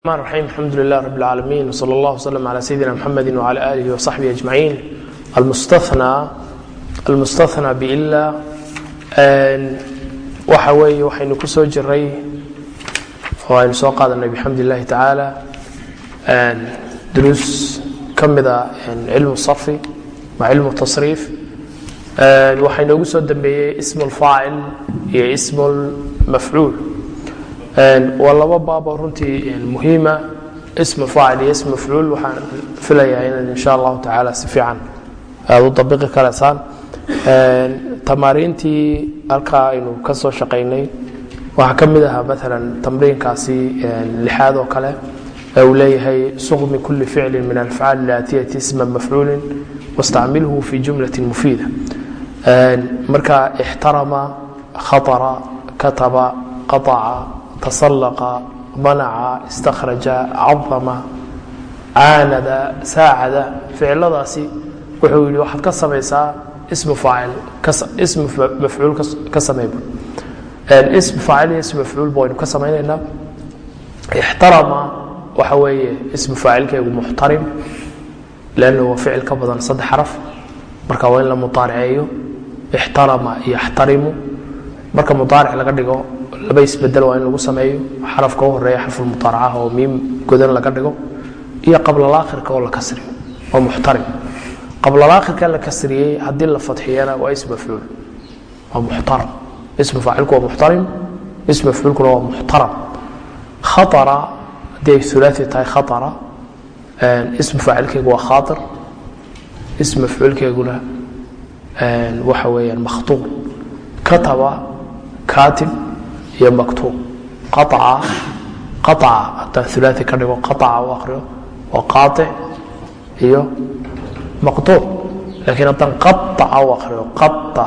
الرحمن الرحيم الحمد لله رب العالمين وصلى الله وسلم على سيدنا محمد وعلى آله وصحبه أجمعين المستثنى المستثنى بإلا waxa weeye waxaynu ku soo jiray oo aynu soo qaadanay bxamd الlahi taعaalى duruus ka mida cilmu sarfi ma cilmu tasriif waxaa inoogu soo dambeeyey ism اlfaacil iyo ism اlmafcuul waa laba baaboo runtii muhiima. Ism faacil iyo ism mafcuul waxaan filayaa inaad insha allahu tacaala si fiican aad u dabiqi karaysaan tamaariintii halkaa aynu ka soo shaqaynay waxaa ka mid ahaa maalan tamriinkaasi lixaad oo kale ee uu leeyahay suqmi kuli ficlin min alafcaal ilaatiyati isma mafcuulin wastacmilhu fi jumlati mufiida. Marka ixtarama khaطra kataba qaطaca tasallaqa manaca istakhraja cadama caanada saacada ficiladaasi wuxuu yidhi waxaad ka samaysaa ismu faacil ismu mafcuul ka samayba ism faacil iyo ism mafcuul ba ka samaynaynaa. Ixtarama waxa weeye ismu faacilkeegu muxtarim lannu waa ficil ka badan saddex xaraf. Marka waa in la mudaariceeyo ixtarama iyo axtarimu marka mudaaric laga dhigo laba isbeddel waa in lagu sameeyo xarafka u horreeya xarfulmudaaracaha oo miim godan laga dhigo iyo qablalaakhirka oo la kasriyo oo muxtarim. Qablalaakhirka la kasriyey haddii la fadxiyana waa ism waa muxtaram. Ismu faacilku waa muxtarim ism waa muxtaram. Khaara haddii ay ulaai tahay khaara ismu faacilkeegu waa khaair ism waxa weeyaan makhtuub kataba kaatib iyo maktuub aaca haddaan ulaai ka dhigo aaca u akriyo waa qaatic iyo maqtuuc laakiin haddaan qaaca u akriyo qaaca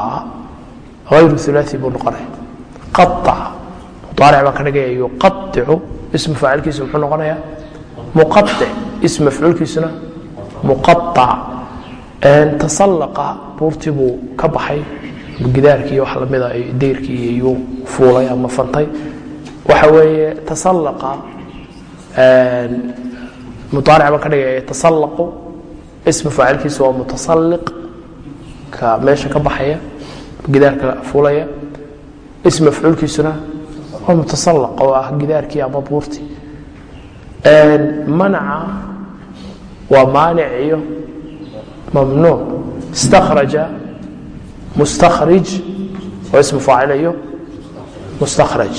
ayru ulaai buu noqonaya qaaca mudaaric baan ka dhigaya yuqaicu ismu faacilkiisu muxuu noqonayaa muqaic ism mafcuulkiisuna muqaac tasallaqa buurtii buu ka baxay gidaarkii wax lamida dayrkii iyuu fuulay ama fantay. Waxa weeye tasallaqa mudaaric baan ka dhigaya tasallaqu ismu faacilkiisu waa mutasalliq ka meesha ka baxaya gidaarka fuulaya. Ism mafcuulkiisuna waa mutasallaq oo ah gidaarkii ama buurtii. Manaca waa maanic iyo mamnuuc. Istakhraja mustakhrij oo ismu faacil iyo mustakhraj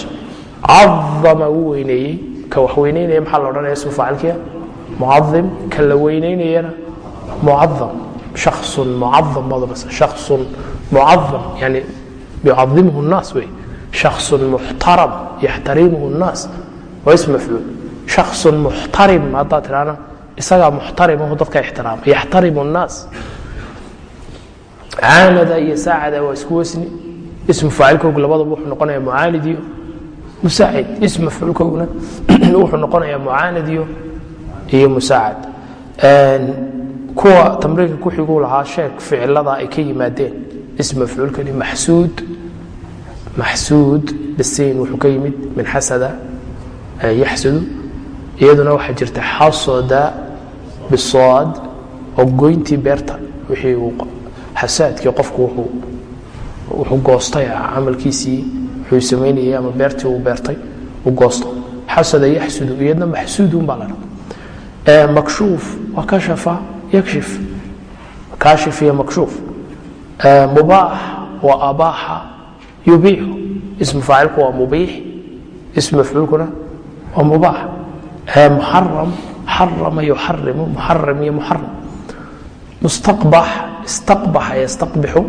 cadama wuu weyneeyey ka wax weyneynaya maxaa la odhanaya ismu faacilkiya mucadim ka la weyneynayana mucadam shaksun mucadam baad odhanaysa shaksun mucadam yani yucadimhu الnaas wey shaksun muxtaram yaxtarimuhu الnaas waa ism mafcuul shaksun muxtarim haddaad tidhaana isagaa muxtarimahu dadka ixtiraama yaxtarimu الnaas caanada iyo saacada waa isku wasni. Ismu faacilkoogu labadaba wuxuu noqonaya mucaanid iyo musaacid ism mafcuulkooguna wuxuu noqonaya mucaanid iyo iyo musaacad kuwa tamriinka ku xiguu lahaa sheeg ficilada ay ka yimaadeen. Ism mafcuulkani maxsuud maxsuud bisiin wuxuu ka yimid min xasada yaxsudu. Iyaduna waxaa jirta xasada bisoad oo goyntii beerta wixii uu xasaadkii qofku wuxuu goostay camalkiisii wuxuu samaynayay ama beertii uu beertay uu goosto. Xasada yaxsudu iyadna maxsuudun baa la dhaha makshuuf waa kashafa yakshif. Kaashif iyo makshuuf. Mubaax waa abaaxa yubiixu. Ismu faacilku waa mubiix ismu mafcuulkuna waa mubaax. Muxaram xarama yuxarimu muxaram iyo muxaram mustaqbax istaqbaxa yastaqbixu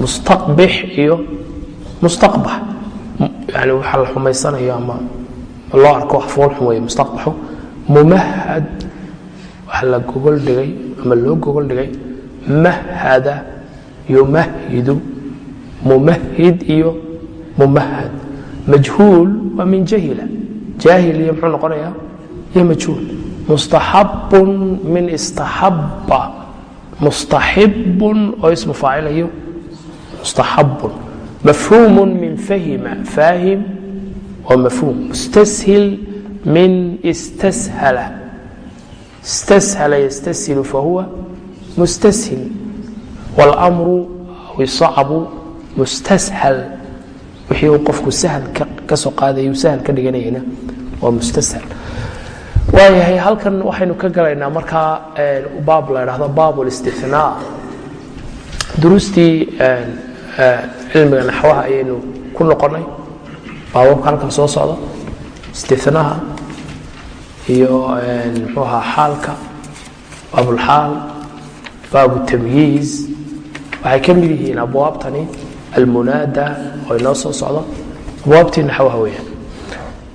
mustaqbix iyo mustaqbax yani waxa la xumaysanayo ama loo arko wax fool xun weeye mustaqbaxu mumahad waxa la gogol dhigay ama loo gogol dhigay. Mahada yumahidu. Mumahid iyo mumahad. Majhuul waa min jahila. Jaahil iyo muxuu noqonayaa? Iyo majhuul. Mustaxabun min istaxaba mustaxibun oo ismu faacilayo mustaxabun mafhuumu min fahima. Faahim waa mafhuum. Mustashil min istashala istashala yastashil fahuwa mustashil. Wاlmru aw isacabu mustashal. Wixii uu qofku sahal ka soo qaadayu sahal ka dhiganayana waa mustashal waayahay halkan waxaynu ka galaynaa markaa baab la dhahdo baab اlistinaa duruustii cilmiga naxwaha ayaynu ku noqonay. Baababka halkan soo socda istinaha iyo mxuu ahaa xaalka baabulxaal baabu tamyiiz. Waxay ka mid yihiin abwaabtani almunaada oo inoo soo socdo. Abwaabtii naxwaha weyaan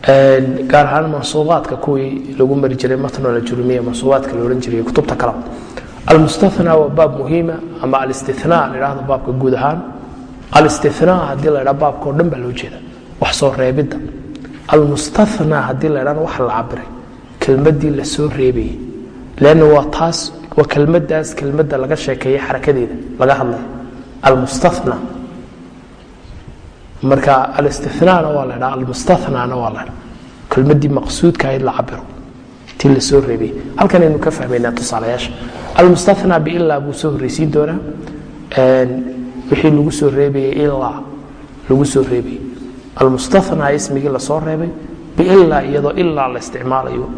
gaar ahaan mansuubaadka kuwii lagu mari jiray matnol jurumiya mansuubaadka la odhan jiray kutubta kala almustathnaa waa baab muhiima ama alistinaa la dhahdo baabka guud ahaan. Alistinaa haddii la dhaa baabka o dhan baa loo jeeda wax soo reebidda almustathnaa haddii la dhan wax la cabiray kelmadii la soo lanna waa taas waa kelmadaas kelmadda laga sheekeeyey xarakadeeda laga hadlay. Almustathna marka alistinaana waa la dhaa almustathnaana waa la dhaa kelmadii maqsuudka ahayd la cabiro tii la soo reebayay halkan aynu ka fahmaynaa tusaalayaasha. Almustathnaa biilaa buu soo horreysiin doonaa. Wixii lagu soo reebayay ilaa lagu soo reebayay almustathnaa ismigii la soo reebay biilaa iyadoo ilaa la isticmaalayo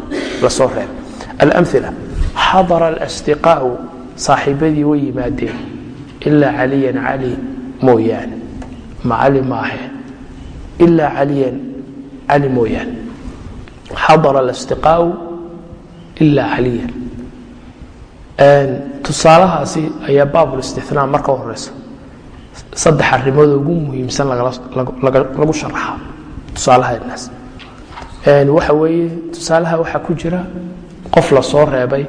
la soo reebay. Alamila xadara alstiqaau saaxiibadii way yimaadeen. Ilaa caliyan cali mooyaane ma cali maahe ilaa caliyan cali mooyaane xadara alstiqaau ilaa caliyan. Tusaalahaasi ayaa baabulistinaa marka horeysa saddex arimood ugu muhiimsan lagu sharaxa tusaalahanaas waxa weeye tusaalaha waxaa ku jira qof la reebay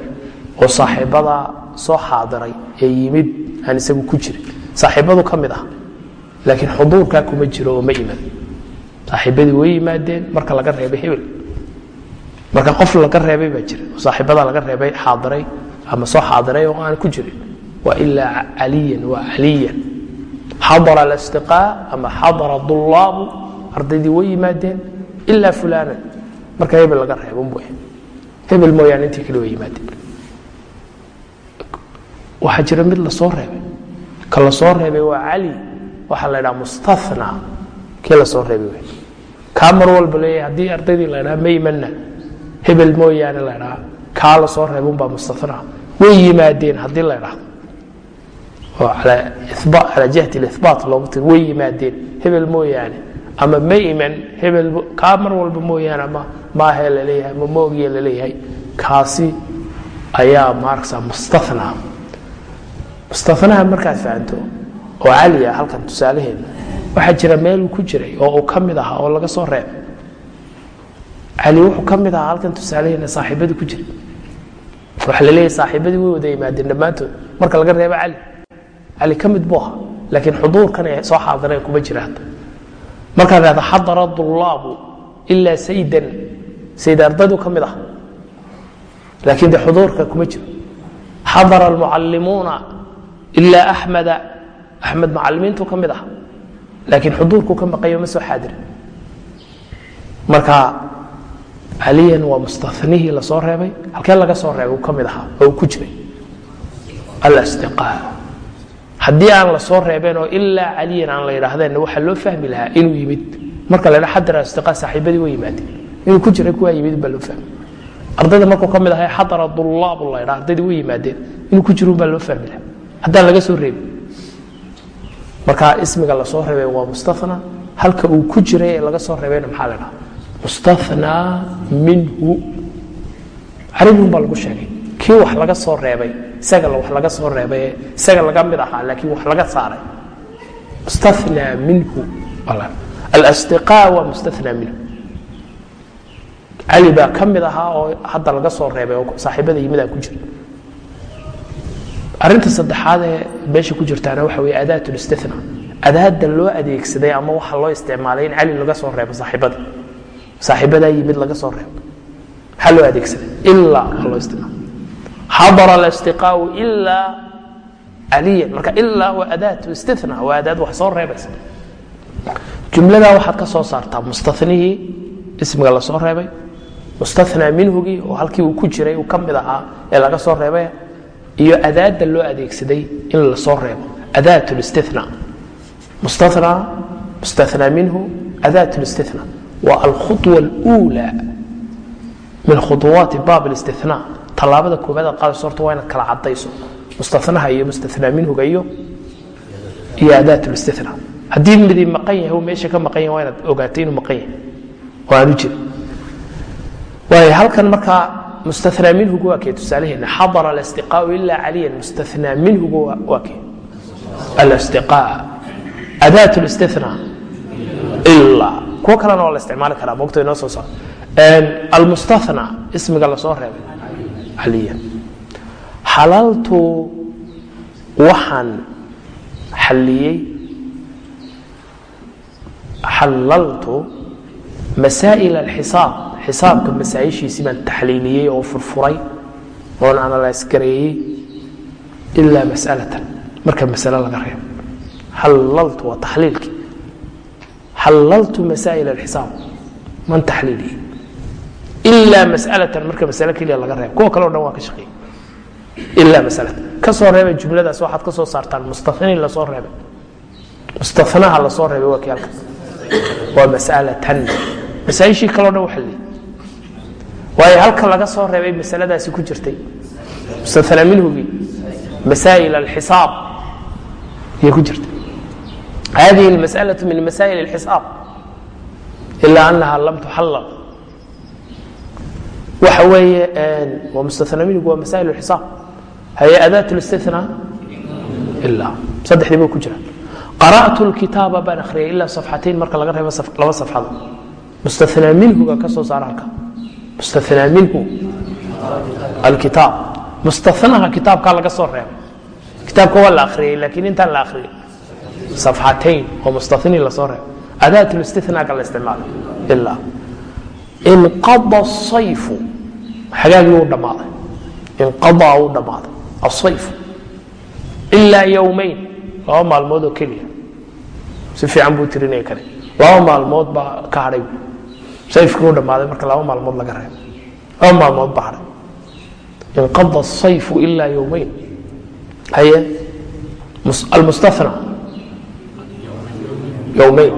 oo saaxiibada soo xaadiray ee yimid aan isagu ku jirin. Saaxiibadu ka mid ah laakiin xuduurkaa kuma jiro oo ma iman. Saaxiibadii way yimaadeen marka laga reebay hebel marka qof laga reebay baa jira. Oo saaxiibada laga reebay xaadiray ama soo xaadiray oo aan ku jirin. Waa ilaa caliyan waa caliyan. Xadara alastiqaa ama xadara dullaabu. Ardaydii way yimaadeen ilaa fulaanan. Marka hebel laga reebo mooy hebel mooyaane intii kale way yimaadeen. Waxaa jira mid la soo reebay. Ka la soo reebay waa cali waxaa la ydhaha mustathna. Kii la soo reebay wey. Kaa mar walba leeyahay haddii ardaydii la ydhaha ma imanna hebel mooyaane la ydhaha kaa la soo reebay unbaa mustathna. Way yimaadeen haddii la ydhahdo oo calaa jihati ilibaat loogu tiri way yimaadeen. Hebel mooyaane ama ma iman hebel kaa mar walba mooyaane ama maahee la leeyahay ama moogiye la leeyahay kaasi ayaa maaragsa mustathnaa mustanaha markaad fahanto oo cali halkan tusaalaheeda. Waxaa jira meeluu ku jiray oo uu ka mid ahaa oo laga soo reebay. Cali wuxuu ka mid ahaa halkan tusaalaheena saaxiibadii ku jiray. Waxa la leeyahay saaxiibadii way wada yimaadeen dhammaantood. Marka laga reebo cali cali ka mid buu ahaa laakiin xuduurkan ee soo xaadireen kuma jira hadda markaad xadara dullaabu ilaa saydan sayd ardaydu ka mid ah laakiin de xuduurka kuma jiro. Xadara almucallimuuna ilaa axmeda axmed macalimiintu ka mid ah laakiin xuduurku ka maqayo ma soo xaadirin marka caliyan waa mustanihii la soo reebay halkee laga soo reebay uu ka mid ahaa oo uu ku jiray? Alstiqaa haddii aan la soo reebeen oo ilaa caliyan aan la yidhaahdeen waxaa loo fahmi lahaa inuu yimid. Marka la ydhaa xadar astiqaa saaxiibadii way yimaadeen. Inuu ku jiray kuwaa yimid baa loo fahmi. Ardayda markuu ka mid ahay xadara dullaabu la ydhaa ardaydii way yimaadeen. Inuu ku jirun baa loo fahmi lahaa. Haddaan laga soo reebin marka ismiga la soo reebay waa mustana halka uu ku jiray ee laga soo reebayna maxaa la dhaha mustathnaa minhu. Caribun baa lagu sheegay. Kii wax laga soo reebay isaga wax laga soo reebay isaga laga mid ahaa laakiin wax laga saaray. Mustathnaa minhu. Alstiqaa waa mustathnaa minhu. Cali baa ka mid ahaa oo hadda laga soo reebay oo saaxiibada yimidaa ku jira arinta saddexaad ee meesha ku jirtaana waxa wey adaat listithna adaada loo adeegsaday ama waxa loo isticmaalay in cali laga soo reebo saaxiibada. Saaxiibadaa yimid laga soo reebo. Maxaa loo adeegsaday. Ilaa waa loo isticmaala xadara alastiqaau ilaa caliyan marka ilaa waa adaat istithna waa adaad wax soo reebaysa. Jumladaa waxaad ka soo saartaa mustanihii ismiga la soo reebay. Mustanaa minhugii oo halkii uu ku jiray uu ka mid ahaa ee laga soo reebay iyo adaadda loo adeegsaday in lasoo reebo adaat listina mustanaa mustanaa minhu adaat listina waa alkhuطwa اluulى min khuطuwaati baab اlistina tallaabada koobaad aad qaadayso horta waa inaad kala cadayso mustanaha iyo mustanaa minhuga iyo iyo adaat listina haddii midii maqan yahay meesha ka maqan yahay waa inaad ogaatay inuu maqan yahay oo aanu jirin waay halkan markaa mustanaa minhugu waa kee tusaalaheena xadara alastiqaau ila caliyan mustanaa minhugu waa kee alastiqaa adaat listina ilaa kuwo kalena waa la isticmaali karaa mogto inoo soo socdo almustana ismiga la soo reebay caliyan xalaltu waxaan xalliyey xalaltu masaa'il alxisaab xisaabka masaaishiisii baan taxliiliyey oo furfuray oon analyse gareeyey ilaa masalatan. Marka masale laga reebo. Xalaltu waa taxliilkii xalaltu masaa'il alxisaab. Man taxliiliyey ilaa masalatan. Marka masale keliya laga reebo. Kuwa kale o dhan waa ka shaqeeyey. Ilaa masalatan. Ka soo reebay jumladaas waxaad ka soo saartaan mustafniin la soo reebay. Mustanaha la soo reebay waa kii waa masalatan. Masaaishii kaleo dhan waa xalliyey waayo halka laga soo reebay masaladaasi ku jirtay mustanaa minhugii masaa'il alxisaab ayay ku jirtay hadihi اlmasأlaة min masaa'il اlxisaab ila anaha lam tuxallal waxa weeye waa mustanaa minhugu waa masaa'il اlxisaab haye adaat اlistinaa ila saddexdii ba ku jira qara'tu اlkitaaba baan akhriyay ilaa safxatayn marka laga reebo laba safxado mustanaa minhuga ka soo saara halka mustanaa minhu alkitaab mustanaha kitaabkaa laga soo reebay kitaabka waa la akhriyey laakiin intaan la akhriyey safxatayn oo mustaniin la soo reebay adaat listinaaga la isticmaalay ilaa inqada sayfu xagaagii uu dhammaaday inqadaa uu dhammaaday asayfu ilaa yowmayn laba maalmood oo keliya si fiican buu tirinaya kale laba maalmood baa ka hadhay sayfkii u dhamaaday marka laba maalmood laga reebo. Laba maalmood baaray inqada sayfu ilaa yowmeyn haye? Almustana yowmeyn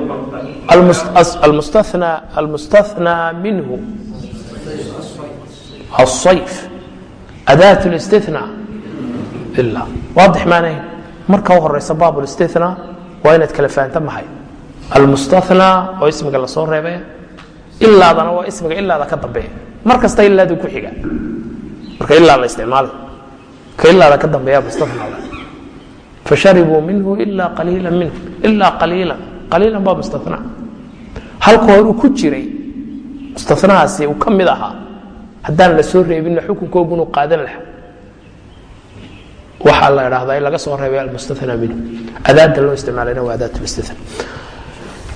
almustana almustathnaa minhu. Asayf adaat listithna ila waadix maanayn marka u horeysa baab listithna waa inaad kala faanta mahay almustathnaa oo ismiga la soo reebay ilaadana waa ismiga ilaada ka dambeeya. Mar kasta ilaadu ku xiga. Marka ilaa la isticmaala ka ilaada ka dambeeya mustathnaa fasharibuu minhu ila qaliila minhu ila qaliila qaliilan baa mustathnaa halka horuu ku jiray mustanahaasi uu ka mid ahaa. Haddaan la soo reebinna xukunkoogunu qaadan laha waxaa la dhahdaa in laga soo reebay almustathnaa minhu. Adaada loo isticmaalayna waa adaat listina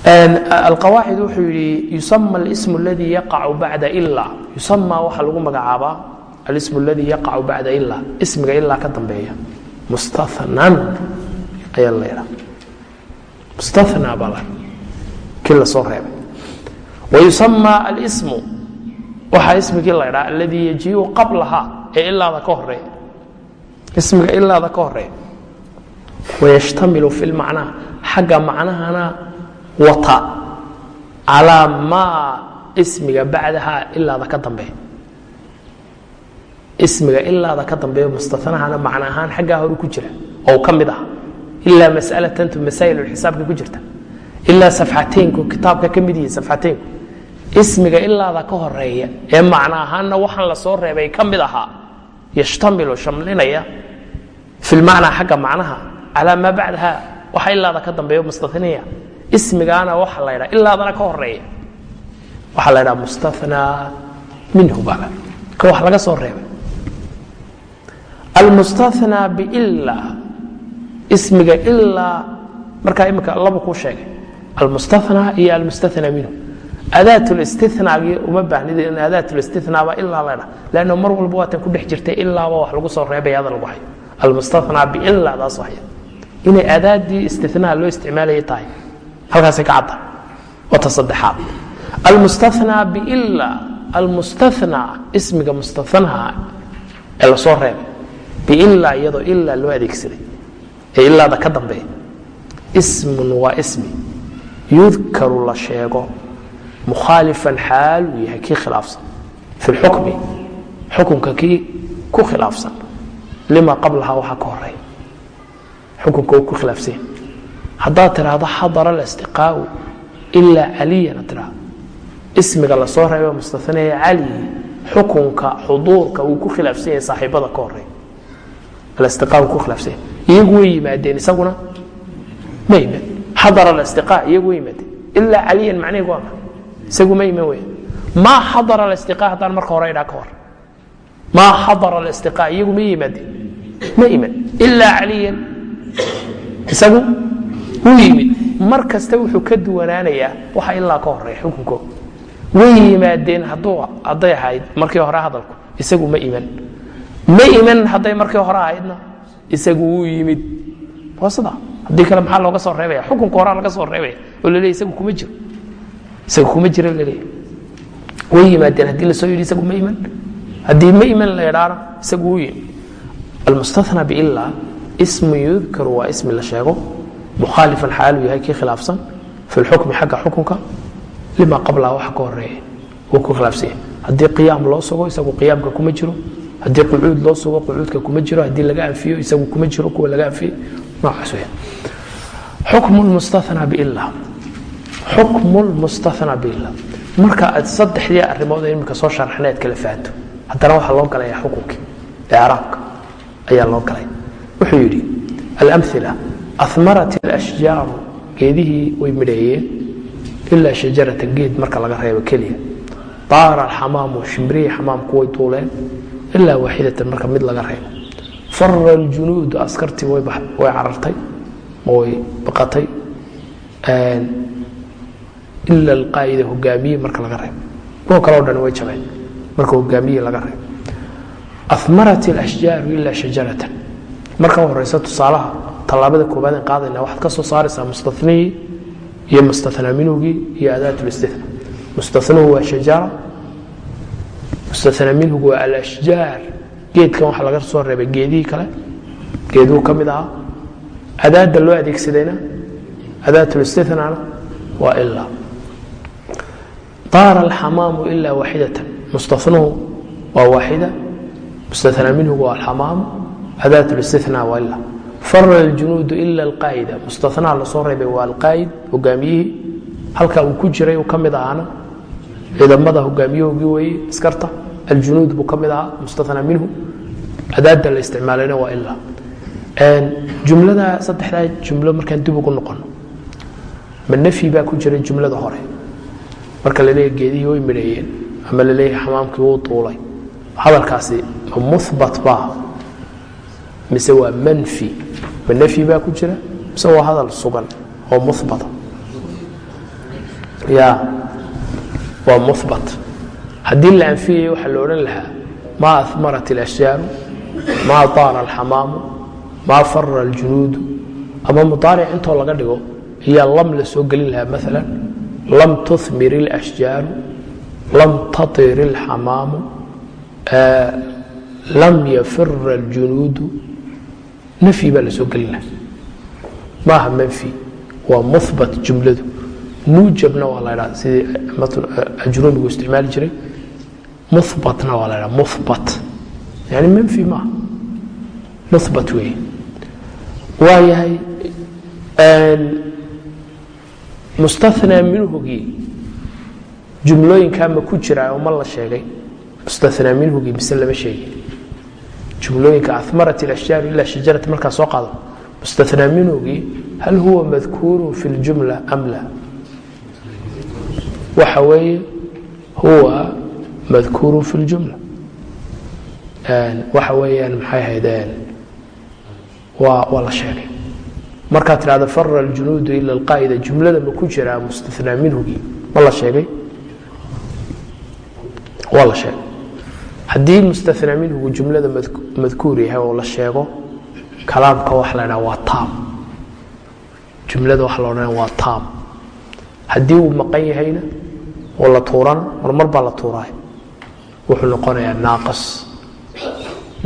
alqawaacid wuxuu yidhi yusama alismu aladii yaqacu bacda ila yusama waxaa lagu magacaabaa alismu aladii yaqacu bacda ila ismiga ilaa ka dambeeya. Mustathnan ayaa la ydhaa mustathnaa baa kii la soo reebay. Wayusama alsmu waxaa ismigii la dhaa aladii yajiiu qablaha ee ilaada ka horreeya ismiga ilaada ka horreeya wayashtamilu fi lmacnaa xagga macnahana wata calaa maa ismiga bacdaha ilaada ka dambeeya. Ismiga ilaada ka dambeeya mustathnahana macno ahaan xaggaa horu ku jira oo ka mid ah. Ilaa masalatantu masaa'il xisaabka ku jirta. Ilaa safxateynku kitaabka ka mid yihi safxateynku ismiga ilaada ka horreeya ee macno ahaanna waxaan la soo reebay ka mid ahaa yashtamilu shamlinaya fi lmacnaa xagga macnaha calaa maa bacdaha waxa ilaada ka dambeeya mustathniya ismigaana waxa la ydhaa ilaadana ka horreeya waxaa la ydhaha mustathnaa minhu baa ka wax laga soo reebay. Almustathnaa biilaa ismiga ilaa markaa imika laba kuu sheegay. Almustathnaa iyo almustathnaa minhu. Adaat listinaagii uma baahnid in adaat listinaaba ilaa la dha lanno mar walba waatan ku dhex jirtay ilaaba wax lagu soo reebay ada lagu hayo. Almustathnaa biiladaas haya inay adaadii istinaa loo isticmaalaya tahay halkaasay ka cadda wata saddexaad. Almustathnaa biila almustahnaa ismiga mustahanha ee la soo reebay. Biilaa iyadoo ilaa loo adeegsaday ee ilaada ka dambeeya. Ismun waa ismi. Yudkaru la sheego. Mukhaalifan xaal uu yahay kii khilaafsan. Fi lxukmi xukunka kii ku khilaafsan. Lima qablaha waxaa ka horreeya xukunka uu ku khilaafsanya haddaad tidhaahdo xadara alastiqaau ilaa caliyana tidhaahdo ismiga la soo reeba mustahanaya cali xukunka xuduurka uu ku khilaafsan yahay saaxiibada ka horreeya alastiqaa uu ku khilaafsan yahay. Iyagu way yimaadeen isaguna? Ma yimaad xadara alastiqaa iyagu way yimaadeen. Ilaa caliyan macnaheedu waa maxay? Isagu ma iman weya maa xadara alastiqaa haddaan marka hore idhaa ka hor. Maa xadara alastiqaa iyagu ma yimaadeen. Ma iman. Ilaa caliyan. Isagu wuu yimid. Mar kasta wuxuu ka duwanaanayaa waxa ilaa ka horreeya xukunkooda way yimaadeen hadday ahayd markii hore hadalku isagu ma iman. Ma iman hadday markii hore ahaydna isagu wuu yimid. Waa sida haddii kale maxaa looga soo reebaya? Xukunka horaa laga soo reebaya. Oo laleeya isagu kuma jiro. Isagu kuma jiro laleeya way yimaadeen. Haddii la soo yidhi isagu ma iman. Haddii ma iman la idhaana isagu wuu yimid. Almustathna biilaa ismu yudkaru waa ismi la sheego mukhaalifan xaaluu yahay kii khilaafsan fi lxukmi xagga xukunka lima qablaha waxa ka horreeya wuu ku khilaafsanya haddii qiyaam loo sugo isagu qiyaamka kuma jiro haddii qucuud loo sugo qucuudka kuma jiro haddii laga anfiyo isagu kuma jiro kuwa laga anfiyey noocaas weya xukmu lmustathna biillah xukmu lmustathna biillah marka aad saddexdii arrimood ee imika soo sharaxneed kala fahanto haddana waxaa loo galaya xukunkii icraabka ayaa loo galay wuxuu yidhi alamila amarat alashjaaru geedihii way midheeyeen ilaa shajarata geed marka laga reebo keliya daara alxamaamu shimrihii xamaamku way duuleen ilaa waaxidatan marka mid laga reebo fara aljunuudu askartii way carartay way baqatay ila alqaa'ida hogaamiye marka laga reebo kuwa kaleo dhan way jabeen marka hogaamiye laga reebo amarat alashjaaru ilaa shajaratan marka horeysa tusaalaha tallaabada koobaadeen qaadayna waxaad ka soo saaraysaa mustanihii iyo mustanaa minhugii iyo adaat listihna. Mustanuhu waa shajara mustanaa minhugu waa alashjaar. Geedkan waxaa laga soo reebay geedihii kale geeduu ka mid ahaa. Adaadda loo adeegsadayna adaat listihnana waa ilaa daara alxamaamu ilaa waaxidatan mustanuhu waa waaxida mustanaa minhugu waa alxamaamu adaat listihna waa ilaa fara aljunuudu ila alqaa'ida. Mustanaa la soo reebay waa alqaa'id hogaamiyihii halka uu ku jiray uu ka mid ahaana. Ciidamada hogaamiyahoogii weeye askarta. Aljunuud buu ka mid ahaa mustanaa minhu. Adaadda la isticmaalayna waa ilaa jumlada saddexdaa jumlo markaan dib ugu noqono ma nafyi baa ku jiray jumlada hore. Marka laleeyahy geedihii way midheeyeen ama la leeyahay xamaamkii wuu duulay hadalkaasi ma muhbat baa mise waa manfi ma nafyi baa ku jira mise waa hadal sugan oo muhbata ya waa muhbat haddii la anfiyayo waxaa la odhan lahaa maa amarat اlashjaaru maa daara alxamaamu maa fara aljunuudu ama mudaaric intoo laga dhigo ayaa lam la soo gelin lahaa maala lam tuhmir اlashjaaru lam tatir اlxamaamu lam yafira اljunuudu nafyi baa la soo gelin lahaa maaha manfi waa muhbat jumladu muujabna waa la dhaa sidii ajrumigu isticmaali jiray muhbatna waa la dhaa muhbat yani manfi maaha muhbat weeye waa yahay mustathnaa minhugii jumlooyinkaa ma ku jiraa oo ma la sheegay mustathnaa minhugii mise lama sheegin jumlooyinka amarat ashjaar ila shajarati markaa soo qaado. Mustanaa minugii hal huwa madkuuru fi ljumla am la? Waxa weeye huwa madkuuru fi ljumla waxa weeyaan maxay ahaydeen waa waa la sheegay. Markaad tidhahdo fara aljunuudu ila alqaa'ida jumlada ma ku jiraa mustanaa minhugii ma la sheegay? Waa la sheegay haddii mustanaa minhugu jumlada madkuur yahay oo la sheego kalaamka waxa la dhaa waa tam jumlada waxa la odhanaya waa tam haddii uu maqan yahayna oo la tuurana marmar baa la tuuraay. Wuxuu noqonayaa naaqis.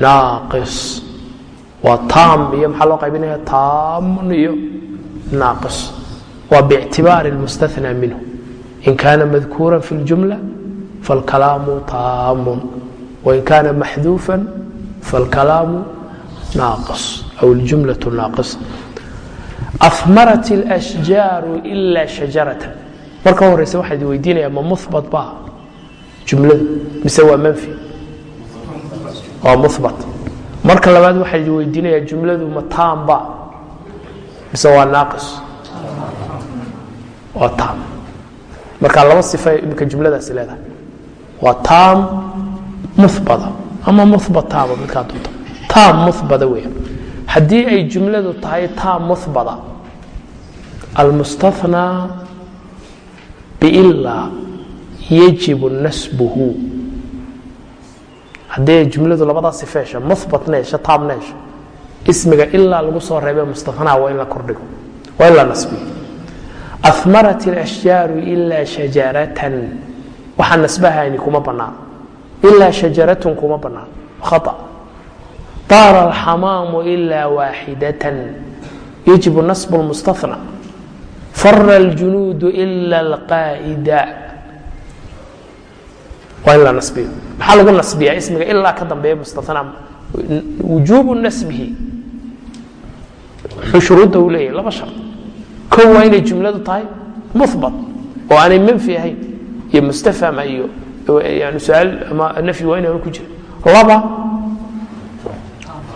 Naaqis. Waa taam iyo maxaa loo qaybinaya taamun iyo naaqis. Waa biictibaari lmustanaa minhu. In kaana madkuuran fi ljumla falkalaamu taamun wain kaana maxduufa faalkalaamu naaqas aw ljumlatu naaqisa afmarat اlashjaaru ila shajaratan marka horeyse waxaa idi weydiinaya ma muhbat ba jumladu mise waa manfi waa muhbat marka labaad waxaa idi weydiinaya jumladu ma taam ba mise waa naaqis waa taam marka laba sifa imika jumladaasi leedahay waa taam muhbada ama muhbat taama midkaa doonto. Taam muhbada weya haddii ay jumladu tahay taam muhbada almustahnaa biilaa yajibu nasbuhu. Haddii jumladu labadaa sifeesha muhbatna hesho taamna hesho ismiga ilaa lagu soo reebe mustahnaa waa in la kordhigo waa in la nasbiyo. Amarat اlashjaaru ilaa shajaratan. Waxaa nasbahayni kuma banaan ilaa shajaratun kuma banaan khaa daara alxamaamu ilaa waaxidatan yajibu nasb lmustana fara aljunuudu ila alqaa'ida waa in la nabiyo maxaa lagu nasbiyaa ismiga ilaa ka dambeeya mustana wujuubu nasbihi wuxuu shuruudda u leeyahay laba shar kow waa inay jumladu tahay muhbat oo aanay manfi ahayn iyo mustafhama iyo ama nafyi waa inaanu ku jira laba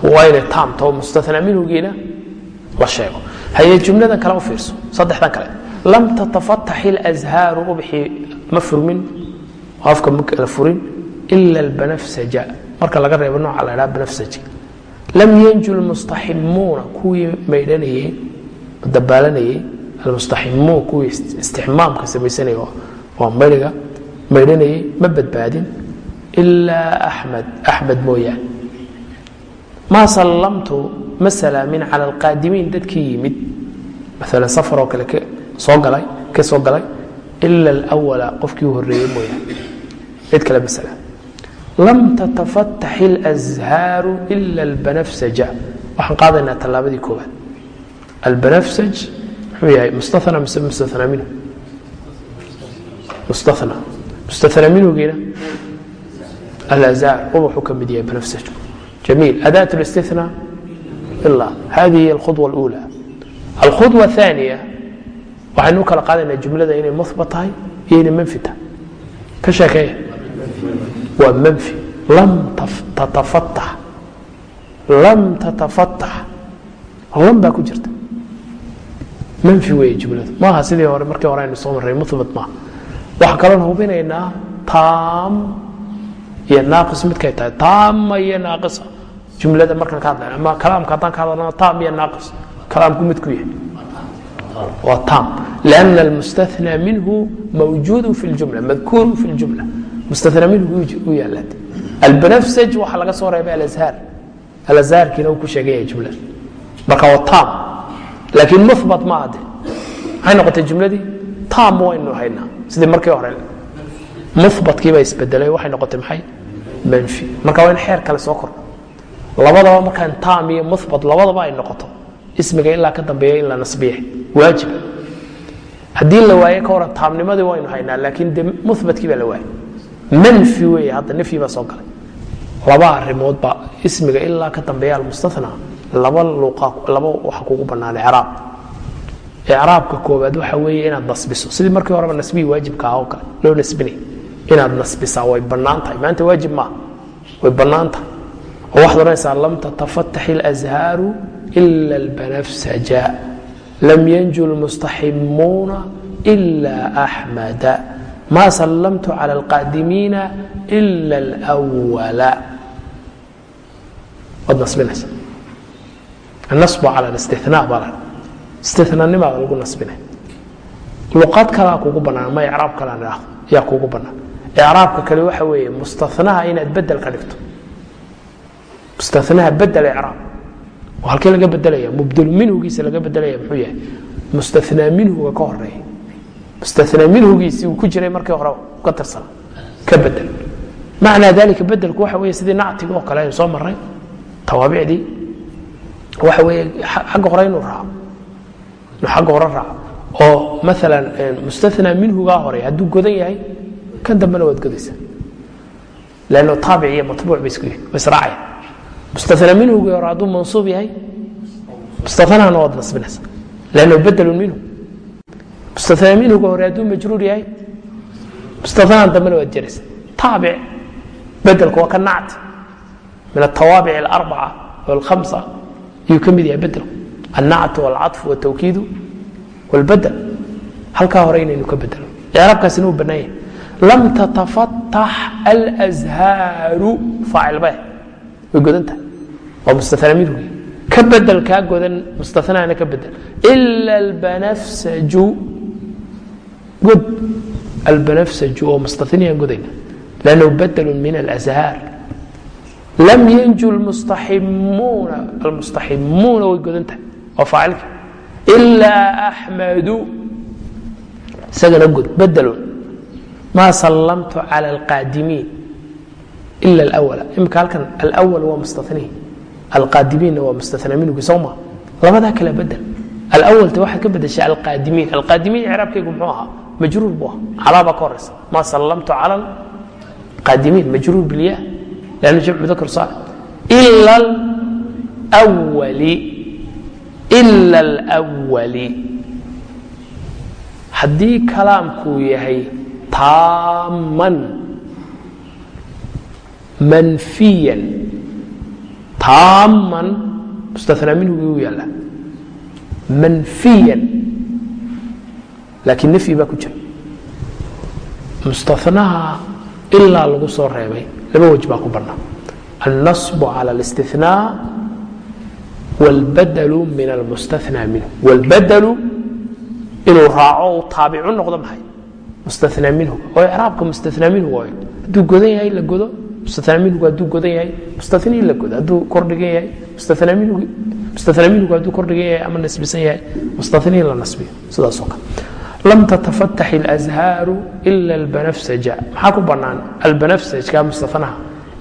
waa inay taamta oo mustathnaa minhugiina la sheego. Haye jumladan kale u fiirso saddexdan kale. Lam tatafatax ilazhaaru ubxi ma furmin afka la furin ila albanafsaja. Marka laga reebo nooca la ydhaha banafsaji. Lam yanju lmustaximuuna kuwii maydhanayey dabaalanayey almustaximuun kuwii istixmaamka samaysanaya waa mayriga maydhanayay ma badbaadin ilaa axmed axmed mooyaan maa sallamtu ma salaamin cala alqaadimiin dadkii yimid. Maalan safaroo kale soo galay ka soo galay ila alwala qofkii horreeyey mooyaan cid kale ma salaam lam tatafatax ilashaaru ila albanafsaja. Waxaan qaadayna tallaabadii koowaad. Albanafsaj muxuu yahay mustathna mise mustathna minhu. Mustathna mustaana minhugiina alazaar ubaxuu ka mid yahay banafsajku jamiil adaat اlistina ila hadihi hiy alkhudwa اluula alkhudwa aaniya waxaynu u kala qaadanaa jumlada inay muhbat tahay iyo inay manfi tahay ka sheekeeya waa manfi lam tatafatax lam tatafatax lam baa ku jirta manfi weeye jumladu maaha sidii hore markii hore aynu soo marray muhbat maaha waxaan kaloon hubinaynaa taam iyo naaqis midkay tahay taama iyo naaqisa jumlada markaan ka hadlayna ama kalaamka haddaan ka hadalna taam iyo naaqis. Kalaamku midku yahay. Waa taam. Lianna almustahnaa minhu mawjuudu fi ljumla madkuuru fi ljumla mustahnaa minhu u yaalaad albanafsaj waxaa laga soo reebay alazhaar. Alazhaarkiina uu ku sheegaya jumlada marka waa taam. Laakiin muhbat ma ade maxay noqotay jumladii tam waynu haynaa sidii markii hore mubatkiibaa isbedelay waxay noqotay maxay? Manfi marka waa in xeer kale soo kordho. Labadaba markaan tam iyo mubat labadaba ay noqoto. Ismiga in la ka dambeeya in la nasbiya. Waajiba haddii la waaye ka horan taamnimadii waynu haynaa laakiin de mubatkii baa la waayay. Manfi wey hadda nafyi baa soo galay. Laba arimoodba ismiga ilaa ka dambeeya almustatna laba luqa laba waxa kugu banaanay craab raabka kooaad waxa wey inaad nasbiso sidii markii horeba nasbihi waajibka ah oo kale loo nasbinay inaad nasbisaa way bannaan tahay maanta waajib maaha way bannaan tahay oo waxaad odhanaysaa lam tatafatax ilashaaru ila albanafsaja lam yanju lmustaximuuna ila axmada ma sallamtu cala alqaadimiina ila alwala waad nasbinaysaa annasbu cala alistihna baa la istinanimaa lagu nasbinay. Luqad kalaa kugu bannaan ma icraab kalaan idhaahdo yaa kugu bannaan. Icraabka kale waxa weeye mustanaha inaad bedel ka dhigto. Mustanaha bedel icraab. Oo halkee laga bedelaya mubdelu minhugiisa laga bedelaya muxuu yahay? Mustanaa minhuga ka horreeya mustanaa minhugiisi uu ku jiray markii hore ka tirsana ka bedel macnaa dalika bedelku waxa wey sidii nactiga oo kale aynu soo maray tawaabicdii waxa wey xagga hore inuu raaco xagga hore oo maalan mustanaa minhugaa hore hadduu godan yahay kan dambena waad godaysaa. Lanno taabic iyo matbuuc ba isku mustanaa minhugii hore hadduu mansuub yahay mustanahana waad nasbinaysaa. Lanno bedelun minhu. Mustanaa minhuga hore hadduu majruur yahay mustanahan dambena waad jaraysaa. Taabic bedelku waa ka nacti min altawaabic alarbaca walkhamsa ayuu ka mid yahay bedelku annactu walcaطfu waltawkiidu walbadel halkaa hore inaynu ka bedelo. Icraabkaasina uu bannaan lam tatafatax alazhaaru. Faacil beh way godan tahay. Waa mustanaa minhugi ka bedel kaa godan mustanahana ka bedel. Ila albanafsaju. God albanafsaju oo mustaniyaan godayna lannahu badelu min alazhaar. Lam yanju lmustaximuuna almustaximuuna way godan tahay faacilka. Ilaa axmadu isagana god bedelun maa sallamtu cala alqaadimiin ila alawala imika halkan alawal waa mustanihi alqaadimiinna waa mustanaa minhugi sowma labadaa kale bedel alawalta waxaad ka bedeshay alqaadimiin. Alqaadimiin icraabkaygu muxuu ahaa? Majruur buu ahaa. Calaa ka horeysa maa sallamtu cala alqaadimiin. Majruur bilya. Lannu jamcu mudakar saalix ila alwali ila alwali haddii kalaamkuu yahay taaman manfiyan taaman mustanaa minhugii u yaalla manfiyan laakiin nafyi baa ku jira mustanaha ilaa lagu soo reebay laba baa ku bannaa alnasbu cala اlistinaa wlbadl min almustanaa minhu wlbadlu inuu raaco u taabicu noqdo mahay mustanaa minhu oo icraabka mustanaa minhu waayo hadduu godan yahay la godo mustanaa minhugu hadduu godan yahay mustani la godo hadduu kordhigan yahay mustanaa minhugu hadduu kordhigan yahay ama nasbisan yahay mustani la nasbiyo sidaasoo kale lam tatafatax ilazhaaru ila albanafsaja maxaa ku bannaan albanafsajka mustanaha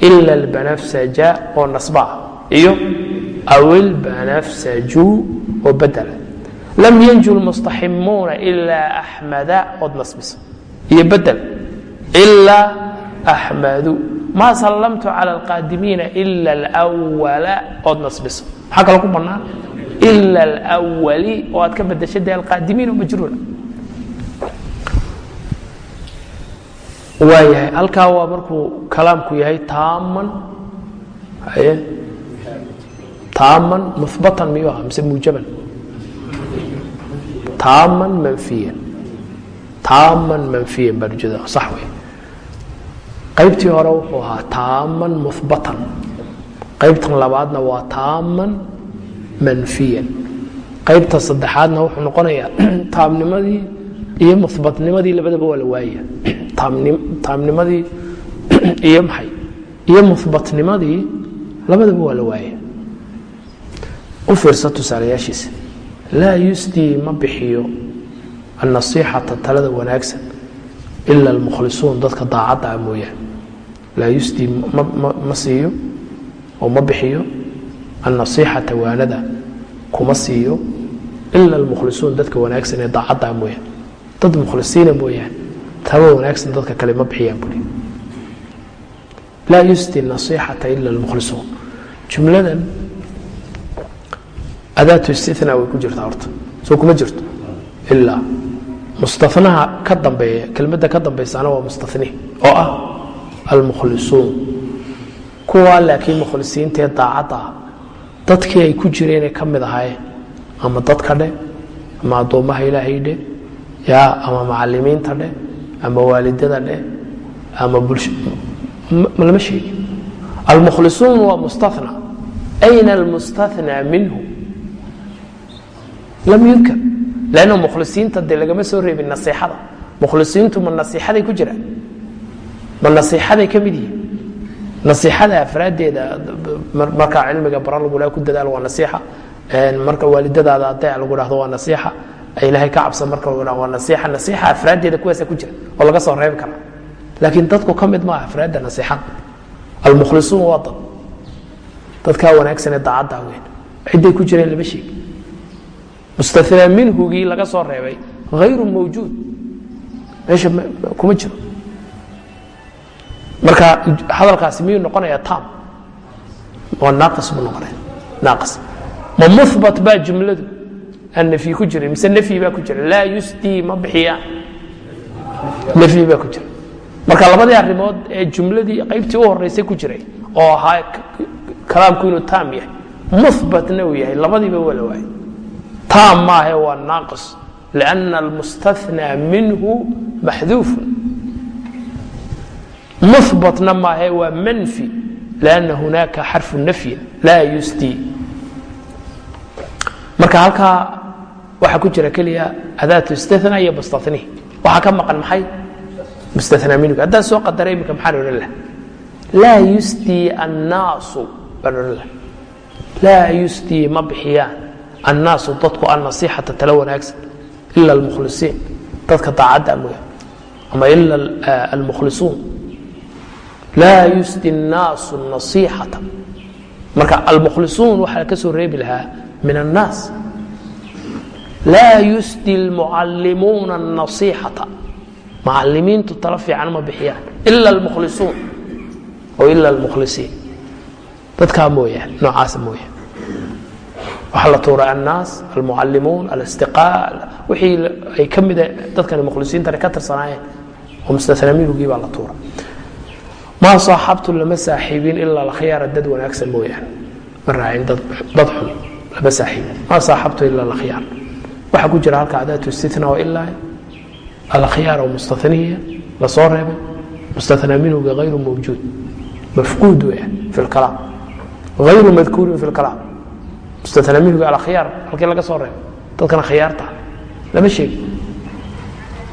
ila albanafsaja oo nasba iyo aw ilbanafsaju oo badela lam yanju lmustaximuuna ilaa axmada ood nasbiso iyo badel ilaa axmadu maa sallamtu cala alqaadimiina ila alwala ood nasbiso maxaa kale ku bannaan ila alwali oo aad ka bedeshay dee alqaadimiin oo majruura waayahay halkaa waa markuu kalaamku yahay taaman haye taaman muhbatan miyuu aha mise muujaban taaman manfiyan. Taaman manfiyan baan ujeeda sax wey qaybtii hore wuxuu ahaa taaman muhbatan qaybtan labaadna waa taaman manfiyan. Qaybta saddexaadna wuxuu noqonayaa taamnimadii iyo muhbatnimadii labadaba waa la waaya taamnimadii iyo maxay? Iyo muhbatnimadii labadaba waa la waaya u fiirsa tusaalayaashiisa laa yusdii ma bixiyo annasiixata talada wanaagsan ila almukhlisuun dadka daacadda ah mooyaane. Laa yusdii ma siiyo oo ma bixiyo annasiixata waanada kuma siiyo ila almukhlisuun dadka wanaagsan ee daacadda ah mooyaane. Dad mukhlisiina mooyaane taba wanaagsan dadka kale ma bixiyaan buri laa yusdi nasiixata ila almukhlisuun. Jumladan adaatu istina way ku jirtaa horta. Soo kuma jirto. Ilaa mustanaha ka dambeeya kelmadda ka dambaysaana waa mustani oo ah almukhlisuun. Kuwaa laakiin mukhlisiintee daacadda ah. Dadkii ay ku jireenay ka mid ahaayeen. Ama dadka dheh ama addoommaha ilaahay dheh yaa ama macalimiinta dheh ama waalidada dheh ama bulsho lama sheegi. Almukhlisuun waa mustana ayna almustanaa minhu lam yudkar lanna mukhlisiinta dee lagama soo reebin nasiixada. Mukhlisiintu ma nasiixaday ku jiraan ma nasiixaday ka mid yihiin? Nasiixada afraaddeeda markaa cilmiga bara lagula ku dadaal waa nasiixa. Marka waalidadaada adeec lagu dhahdo waa nasiixa. Ilaahay ka cabsan marka lagu waa nasiixa. Nasiixa afraaddeeda kuwaasa ku jira oo laga soo reebi karaa laakiin dadku ka mid maaha afraadda nasiixada. Almukhlisuun waa dad. Dadkaa wanaagsanee daacaddaa weyn. Cidday ku jireen lama sheegi mustanaa minhugii laga soo reebay hayru mawjuud meesha kuma jiro marka hadalkaasi miyuu noqonaya tam waa naaqis buu noqonaya naaqis ma muhbat baa jumladu aan ku jirin mise nafyi baa ku jira laa yusdii ma bixiyaan nafyi baa ku jira marka labadii arrimood ee jumladii qaybtii u horeysay ku jiray oo ahaa kalaamku inuu taam yahay muhbatna uu yahay labadiiba waa la taam maahe waa naaqis lianna almustathnaa minhu maxduufun. Muhbatna maahe waa manfi lianna hunaaka xarfu nafyin laa yusdii marka halkaa waxaa ku jira keliya adaatu istithna iyo mustathnihi waxaa ka maqan maxay? Mustathnaa minhu. Haddaan soo qadara iminka maxaan odhan laha laa yusdii annaasu baan odhan laha laa yusdii ma bixiyaan annaasu dadku annasiixata tala wanaagsan ila almukhlisiin dadka daacadda mooya ama ila almukhlisuun laa yusdi annaasu nasiixata marka almukhlisuun waxaa ka soo reebi lahaa min annaas laa yusdi almucallimuuna annasiixata macalimiintu tala fiican ma bixiyaan ila almukhlisuun oo ila almukhlisiin dadkaa mooyaan noocaasa mooyaan waxaa la tuuray annaas almucallimuun alistiqaa wixii ay ka mida dadkan mukhlisiintani ka tirsanaayeen. Oo mustathnaa minhugii baa la tuuray. Maa saaxabtu lama saaxiibin ilaa alkhiyaara dad wanaagsan mooyaan ma raacin dad xun lama saaxiibin. Maa saaxabtu ila alkhiyaar. Waxaa ku jira halka adaatu istithna oo ilaa alkhyaar oo mustathniya la soo reebay. Minhuga hayru mawjuud. Mafquud weya fi lkalaam hayru madkuurin fi lkalaam mustathnaa minhuga alkhyaar halkii laga soo reebay dadkana khiyaarta lama sheegi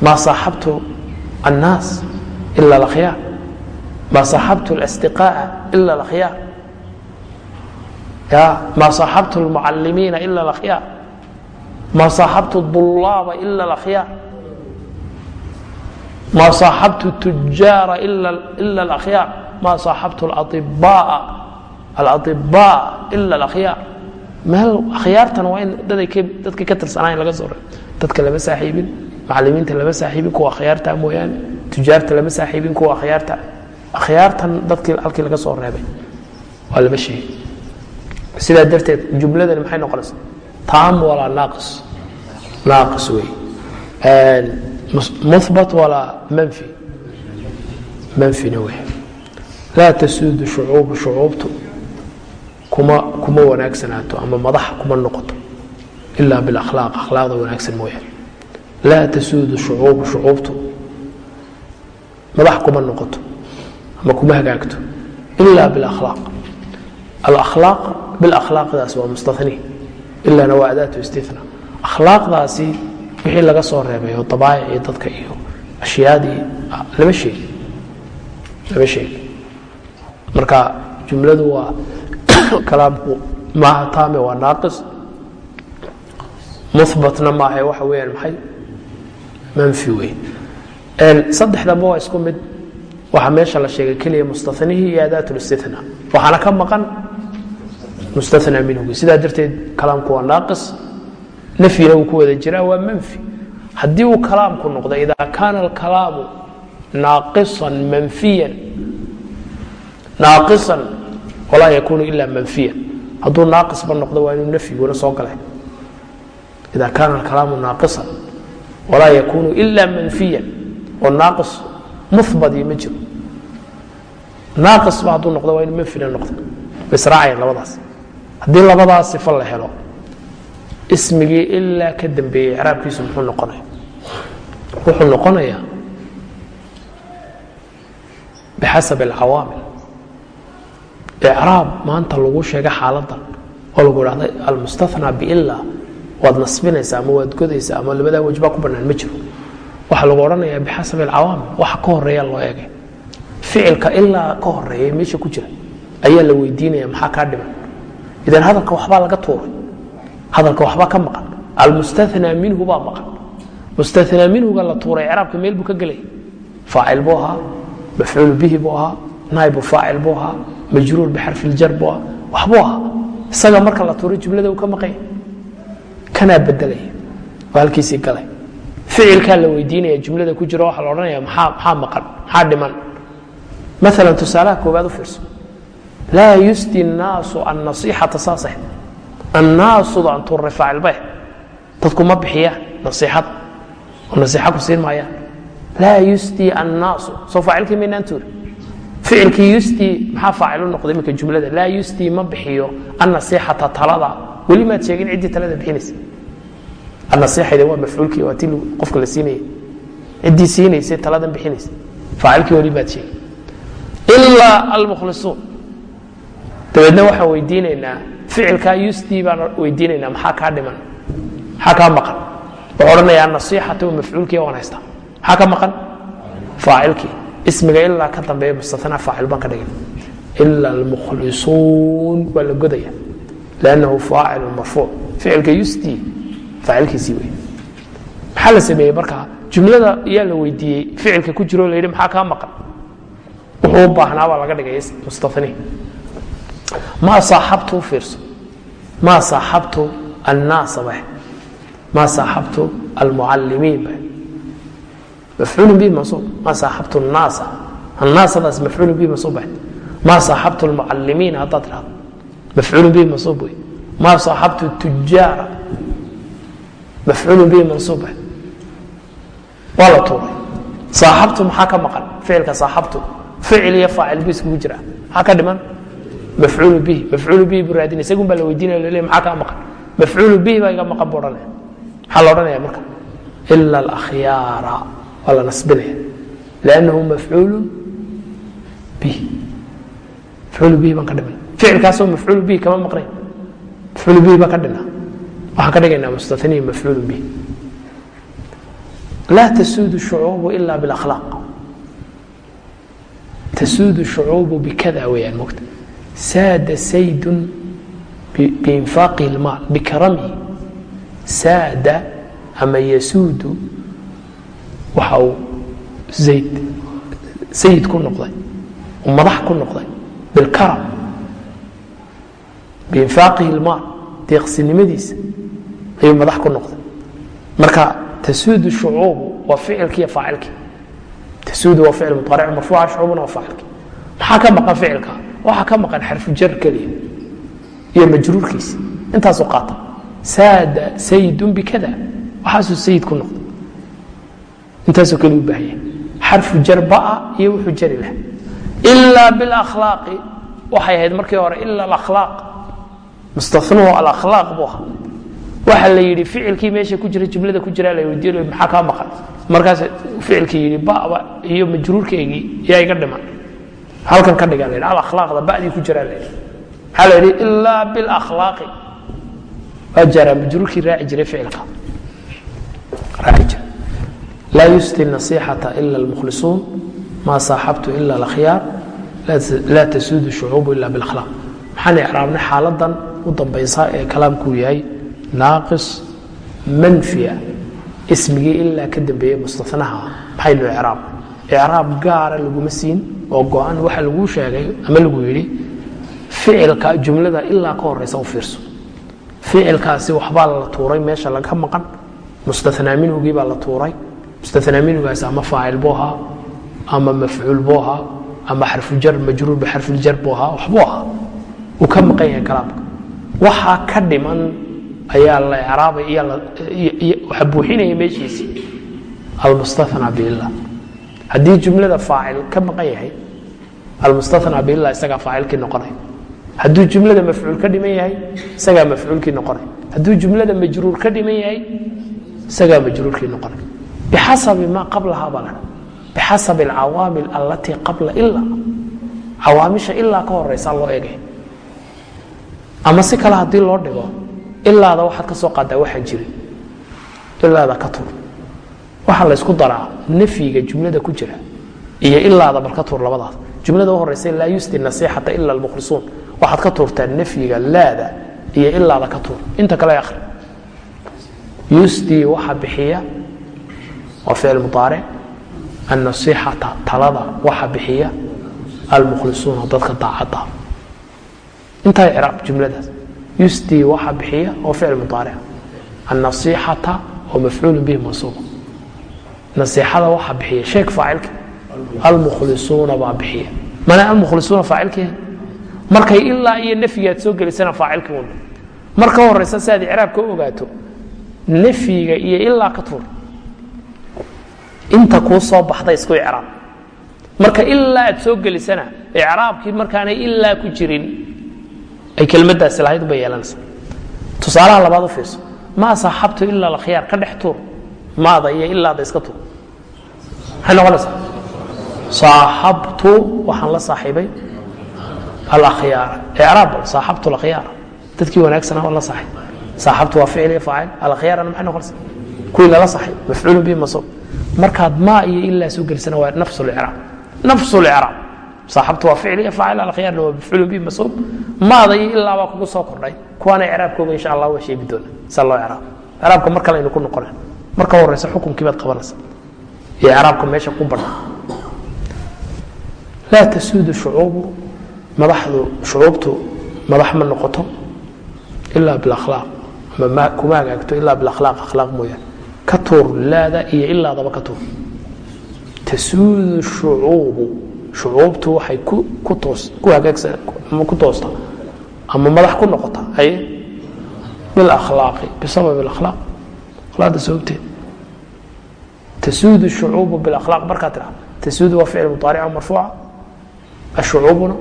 maa saaxabtu annaas ila alkhyaar ma صaxabtu الاstiقاء إla اأkhyaar ma صaxabtu الmucalimiina إla اأkhyaar ma صaxabtu الطulaaba إla اأkhyaar ma صaxabtu التujaara إla الأkhyaar ma صaxabtu الأطibاء إla الأkhyaar meel akhyaartan waa in dadka ka tirsanayn laga soo dadka lama saaxiibin macalimiinta lama saaxiibin kuwa akhyaarta mooyaane tujaarta lama saaxiibin kuwa akhyaarta akhyaartan dadkii halkii laga soo reebay waa lama sheegay sidaa darteed jumladani maxay noqonaysaa? Taam walaa naaqis. Naaqis wey. Muhbat walaa manfi. Manfina wey. Laa tasuudu shucuubu shucuubtu kuma kuma wanaagsanaato ama madax kuma noqoto ilaa bilakhlaaq akhlaaqda wanaagsan mooyaane laa tasuudu shucuubu shucuubtu madax kuma noqoto ama kuma hagaagto ila biاlakhlaaq alakhlaaq bilakhlaaqdaasi waa mustahni ilana waa adaatu istithna. Akhlaaqdaasi wixii laga soo reebay oo dabaa'icii dadka iyo ashyaadii lama sheegi lama sheegi. Marka jumladu waa kalaamku maaha taame waa naaqis. Muhbatna maaha waxa weeyaan maxay? Manfi wey saddexdaba waa isku mid. Waxaa meesha la sheegay keliya mustanihii iyo adaat اlاstina waxaana ka maqan mustanaa minhugi sidaa darteed kalaamku waa naaqis. Nafyina uu ku wada jiraa waa manfi. Haddii uu kalaamku noqdo ida kaana alkalaamu naaqisan manfiyan naaqisan walaa yakunu ila manfiyan hadduu naaqisba noqdo waa inuu nafyiguna soo galay. Ida kaana alkalaamu naaqisan walaa yakunu ila manfiyan oo naaqis muhbadii ma jiro. Naaqisba hadduu noqdo waa inu manfina noqdo. Israacayaan labadaas haddii labadaas sifo la helo ismigii ilaa ka dambeeyey icraabkiisu muxuu noqonaya. Wuxuu noqonayaa bixasab alcawaamil icraab maanta lagu sheega xaaladan oo lagu dhahda almustathnaa biila waad nasbinaysaa ama waad godaysaa ama labadaa wejbaa ku bannaan ma jiro waxaa lagu odhanayaa bixasab alcawaamil waxa ka horreeya loo eegay ficilka ilaa ka horreeya meesha ku jira ayaa la weydiinaya maxaa kaa dhiman idan hadalka waxbaa laga tuuray hadalka waxbaa ka maqan almustathnaa minhu baa maqan mustathnaa minhuga la tuuray icraabka meel buu ka gelaya faacil buu ahaa mafcuulu bihi buu ahaa naa'ibu faacil buu ahaa majruur bixarfi ljar buu ahaa waxbuu ahaa isaga marka la tuuro jumlada uu ka maqanya kanaa bedelaya oo halkiisii galay ficilkaa la weydiinaya jumlada ku jiro waxaa la odhanaya maxaa maqan maxaa dhiman maala tusaalaha koowaad u fiirso laa yusdi الnaasu النaصيxata saasah annaasuda an tuure faacilbay dadku ma bixiyaan nasiixada oo nasiixa ku siin maayaan laa yusdi annaasu soo faacilkii maynaan tuuri ficilkii yusdi maxaa faacilu noqday? Iminka jumlada laa yusdi ma bixiyo annasiixata talada. Weli maad sheegin ciddii talada bixinaysa. Annasiixayda waa mafcuulkii waa tii qofka la siinaya ciddii siinaysay taladan bixinaysa. Faacilkii weli maad sheegin. Ilaa almukhlisuun. Dabeedna waxaan weydiinaynaa ficilkaa yusdi baan weydiinaynaa maxaa kaa dhiman? Maxaa kaa maqan? Wuxuu odhanayaa nasiixatu mafcuulkii waan haystaa. Maxaa ka maqan? Faacilkii ismiga ilaa ka dambeeya mustatana faacil baan ka dhigin ila almukhlisuun waa la godaya lannahu faacilu marfuuc. Ficilka yusdi faacilkiisii wey maxaa la sameeyey markaa jumlada yaa la weydiiyey ficilka ku jiro la yidhi maxaa kaa maqan? Wuxuu u baahnaa baa laga dhigay mustatani. Maa saaxabtu fiirso? Maa saaxabtu annaasa bah maa saaxabtu almucalimiin bah mafcuul bihi mansuub maa saaxabtu annaasa annaasadaas mafcuul bihi mansuub bah maa saaxabtu almucalimiin haddaad tirahdo mafcuul bihi mansuub wey maa saaxabtu tujaara mafcuul bihi mansuub bah waa la tuuray saaxabtu maxaa ka maqan ficilka saaxabtu ficil iyo faacil bu iskugu jira maxaa ka dhiman mafcuul bihi mafcuul bihi buu raadinay isagun baa la weydiinaya lole maxaa kaa maqan mafcuul bihi baa iga maqan buu odhanaya maxaa la odhanaya marka ila alakhyaara waa la nasbinaya lannahu mafcuulu bihi mafcuul bihi baan ka dhiman ficilkaasoo mafcuul bihi kama maqnayn mafcuul bihi baa ka dhina waxaan ka dhigaynaa mustatanihi mafcuul bihi laa tasuudu shucuubu ila biاlakhlaaq tasuudu shucuubu bikada weyaan mogta saada saydun biinfaaqi اlmaal bikaramihi saada ama yasuudu waxa uu zayd sayid ku noqday madax ku noqday bilkaram biinfaaqihi اlmaal deeqsinimadiisa ayuu madax ku noqday. Marka tasuudu shucuubu waa ficilkiiyo faacilkii. Tasuudu waa ficil muaaric marfuuca shucuubuna waa faacilkii. Maxaa ka maqan ficilka? Waxaa ka maqan xarfu jar keliya iyo majruurkiisi intaasuu qaata. Saada sayidun bikada waxaasuu sayid ku noqday intaasoo kale u baahanya xarfu jar ba'a iyo wuxuu jari lah ilaa bilakhlaaqi waxay ahayd markii hore ila alakhlaaq mustanuhu alakhlaaq buu ahaa. Waxa la yidhi ficilkii meesha ku jira jumlada ku jira la weydiin maxaa kaa maqan? Markaas ficilkii yidhi baba iyo majruurkeygii yaa iga dhiman. Halkan ka dhiga la alakhlaaqda ba'dii ku jiraa la maxaa la yidhi ilaa bilakhlaaqi waa jaraa majruurkii raaci jiray ficilka. Raaci jira laa yusdi nasiixata ila almukhlisuun maa saaxabtu ila alakhyaar laa tasuudu shucuubu ila bilakhlaaq maxaan icraabnay xaaladan u dambaysa ee kalaamkuu yahay naaqis manfiya ismigii ilaa ka dambeeye mustanaha maxaynu icraab icraab gaara laguma siin oo go-an waxa laguu sheegay ama lagu yidhi ficilka jumlada ilaa ka horeysa u fiirso ficilkaasi waxbaa la tuuray meesha laga maqan mustanaa minhugii baa la tuuray mustanaa minhugaasi ama faacil buu ahaa ama mafcuul buu ahaa ama xarfujar majruur bixarfiljar buu ahaa waxbuu ahaa uu ka maqan yahay kalaamka waxaa ka dhiman ayaa la raabay waxa buuxinaya meeshiisii almustaana bilah haddii jumlada faacil ka maqan yahay almustaana bilah isagaa faacilkii noqonay hadduu jumlada mafcuul ka dhiman yahay isagaa mafcuulkii noqonay hadduu jumlada majruur ka dhiman yahay isagaa majruurkii noqonay bixasabi maa qablahaa baa la bixasabi alcawaamil allatii qabla ila cawaamisha ilaa ka horeysaa loo egay ama si kale haddii loo dhigo ilaada waxaad ka soo qaadaa waxaan jirin ilaada ka tur waxaa la ysku daraa nafyiga jumlada ku jira iyo ilaada bal ka tur labadaas jumlada u horeysa laa yusdi nasiixata ila almukhlisuun waxaad ka tuurtaa nafyiga laada iyo ilaada ka tur inta kale akhri yusdi waxa bixiya waa ficil muaaric annasiixata talada waxa bixiya almukhlisuuna dadka daacadda. Intaa icraab jumladaas. Yusdii waxa bixiya oo ficil mudaaric annasiixata oo mafcuulu bihi mansuuba nasiixada waxa bixiya sheeg faacilka almukhlisuuna baa bixiya. Mana almukhlisuuna faacilkii markay ilaa iyo nafyigaad soo gelisana faacilkii un marka horeysa si aad icraab ka ogaato nafyiga iyo ilaa ka tuur inta kuu soo baxda isku icraab. Marka ilaa aad soo gelisana icraabkii markaanay ilaa ku jirin ay kelmadaasi lahayd bay yeelanaysa tusaalaha labaad u fiirso maa saaxabtu ilaa alkhyaar ka dhex tuur. Maada iyo ilaada iska tuur. Maxay noqonaysaa saaxabtu waxaan la saaxiibay alakhyaara icraab saaxabtu alakhyaara dadkii wanaagsana waa la saaxiib. Saaxabtu waa ficil iyo faacil. Alakhyaarana maxay noqonaysaa? Kuwii lala saaxiib mafcuulu bihi masuub markaad maa iyo ilaa soo gelisana waa nafsu licraab nafsu licraab saaxabtu waa ficil iyo faacil alakhyaarna waa mafcuulu bihi masuub. Maada iyo ilaa baa kugu soo kordhay. Kuwaana icraabkooga insha allah waa sheegi doona. Saa loo icraab. Icraabka mar kale aynu ku noqona marka horeysa xukunkii qabanaysa. Iyo icraabka meesha ku badha laa tasuudu shucuubu. Madaxdu shucuubtu madax ma noqoto. Ilaa bilakhlaaq ama kuma hagaagto ilaa bilakhlaaq akhlaaq mooyaane ka tuur laada iyo ilaadaba ka tuur. Tasuudu shucuubu shucuubtu waxay ku hagaagsan ama ku toosta ama madax ku noqota ay bilakhlaaqi bisabab alakhlaaq. Akhlaaqda sababteed. Tasuudu shucuubu bilakhlaaq markaa tira tasuudu waa ficil mudaarica marfuuca ashucuubuna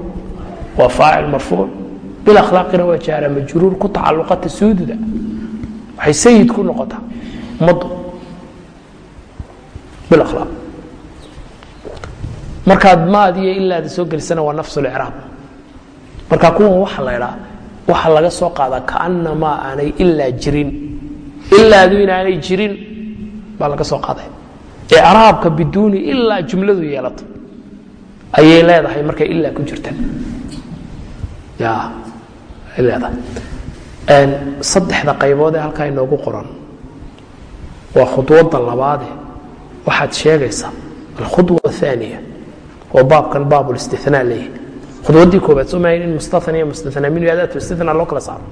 waa faacil marfuuc. Bilakhlaaqina waa jaara majruur ku tacaluqa tasuududa. Waxay sayid ku noqotaa ummaddu bilakhlaaq markaad maadiyo ilaada soo gelisana waa nafsu licraab marka kuwan waxa la idhaa waxa laga soo qaadaa kaanamaa aanay ilaa jirin. Ilaadu inaanay jirin baa laga soo qaaday. Icraabka biduuni ilaa jumladu yeelato ayay leedahay markay ilaa ku jirta ya ay leedahay. Saddexda qaybood ee halkaa inoogu qoran waa khudwadda labaade. Waxaad sheegaysaa alkhudwa aaniya oo baabkan baabulistithnaa leeyahay. Khudwaddii koobaad soo maahayn in mustathan iyo mustathnaa min adaatu istithnaa loo kala saaro.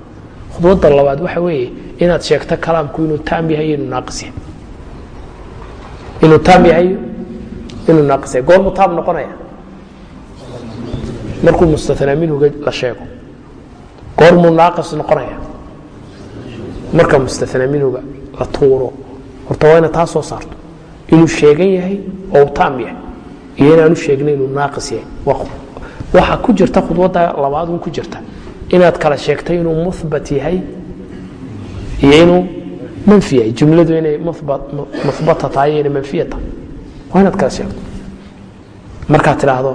Khudwadda labaad waxa weeye inaad sheegto kalaamku inuu taam yahay inuu naaqis yahay. Inuu taam yahay inuu naaqis yahay. Goormuu taam noqonaya markuu mustathnaa minhuga la sheego. Goormuu naaqis noqonaya marka mustathnaa minhuga la tuuro horta waa inaad taa soo saarto. Inuu sheegan yahay oo uu taam yahay. Iyo inaanu sheegna inuu naaqis yahay. Waxaa ku jirta khudwadda labaadun ku jirta. Inaad kala sheegtay inuu muhbat yahay iyo inuu manfi yahay. Jumladu inay muhbata tahay iyo inay manfiya tahay. Waa inaad kala sheegto. Markaad tidhaahdo